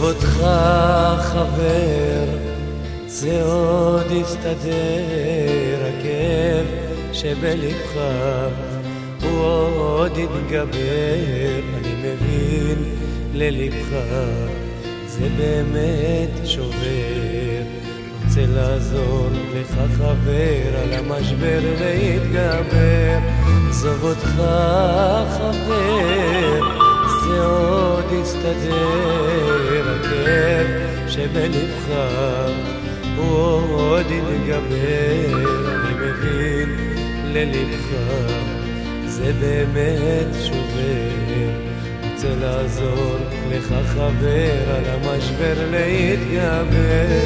אותך חבר, זה עוד יסתדר, הכאב שבלבך הוא עוד יתגבר, אני מבין ללבך, זה באמת שובר. רוצה לעזור לך חבר, על המשבר להתגבר, עזוב אותך חבר. זה עוד יסתדר, הכאב שבלבך הוא עוד יתגבר, אני מבין ללבך, זה באמת שובר. רוצה לעזור לך חבר, על המשבר להתגבר.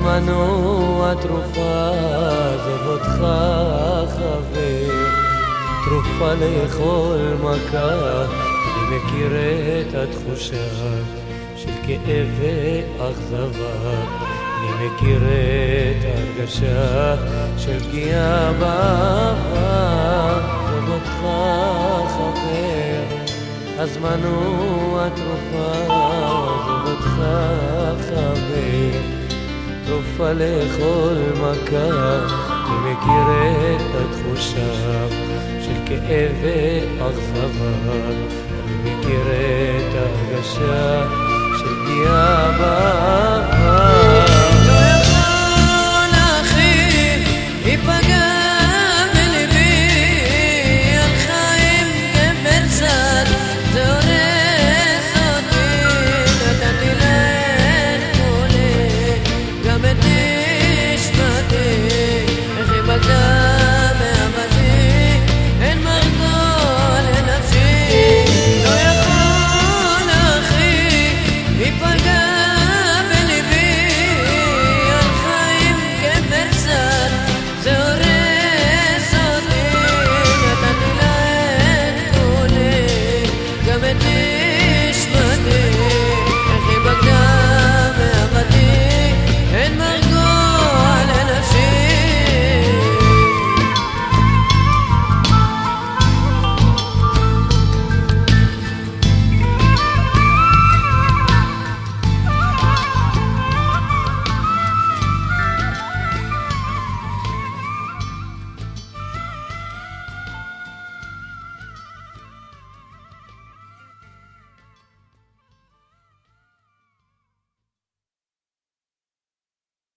הוא התרופה, עזוב אותך חבר, תרופה לכל מכה, אני מכיר את התחושה של כאב ואכזבה, אני מכיר את ההרגשה של פגיעה באהבה, עזוב אותך חבר, הזמן הוא התרופה, עזוב אותך חבר תופה לכל מכה, אני מכיר את התחושה של כאב ואכזבה, אני מכיר את ההרגשה של פגיעה באב.